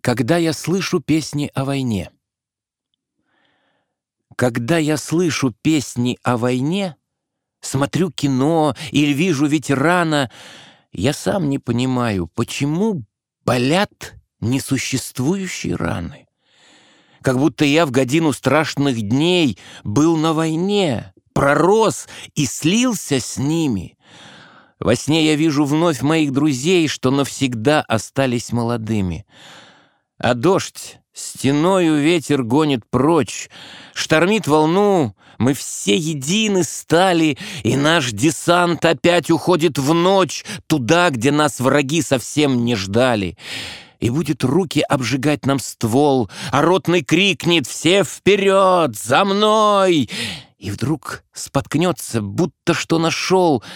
Когда я слышу песни о войне. Когда я слышу песни о войне, смотрю кино или вижу ветерана, я сам не понимаю, почему болят несуществующие раны. Как будто я в годину страшных дней был на войне, пророс и слился с ними. Во сне я вижу вновь моих друзей, что навсегда остались молодыми. А дождь стеною ветер гонит прочь, штормит волну, мы все едины стали, и наш десант опять уходит в ночь, туда, где нас враги совсем не ждали. И будет руки обжигать нам ствол, а ротный крикнет «Все вперед! За мной!» И вдруг споткнется, будто что нашел —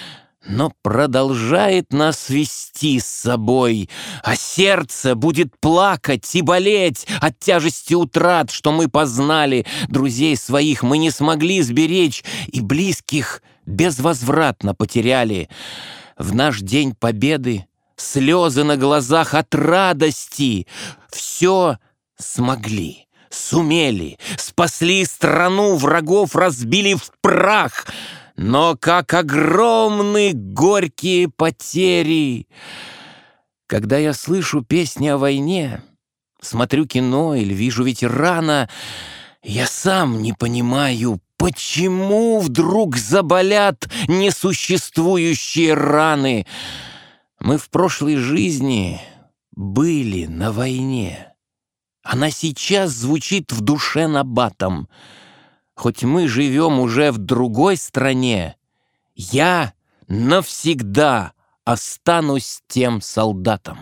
но продолжает нас вести с собой, а сердце будет плакать и болеть от тяжести утрат, что мы познали. Друзей своих мы не смогли сберечь и близких безвозвратно потеряли. В наш день победы слезы на глазах от радости. Все смогли, сумели, спасли страну, врагов разбили в прах — но как огромны горькие потери! Когда я слышу песни о войне, смотрю кино или вижу ветерана, я сам не понимаю, почему вдруг заболят несуществующие раны. Мы в прошлой жизни были на войне. Она сейчас звучит в душе набатом — хоть мы живем уже в другой стране, я навсегда останусь тем солдатом.